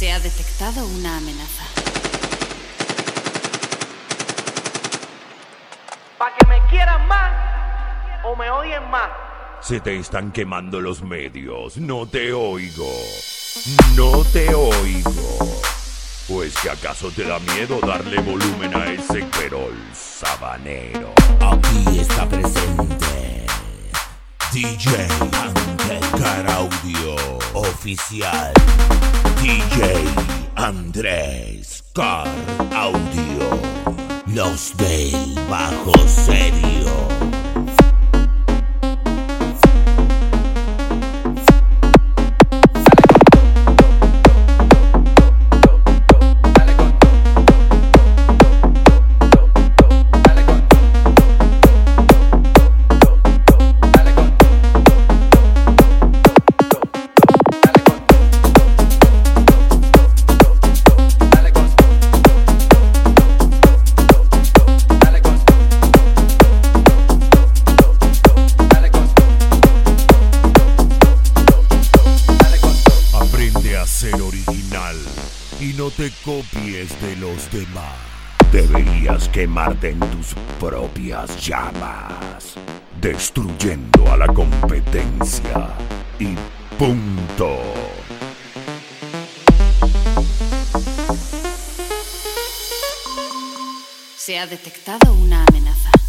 Se ha detectado una amenaza. Pa' que me quieran más o me odien más. Se te están quemando los medios. No te oigo. No te oigo. ¿O es que acaso te da miedo darle volumen a ese perol sabanero? Aquí está presente DJ Car Audio Oficial DJ Andrés Car Audio. Los del Bajo Serio ser original y no te copies de los demás. Deberías quemarte en tus propias llamas, destruyendo a la competencia. Y punto. Se ha detectado una amenaza.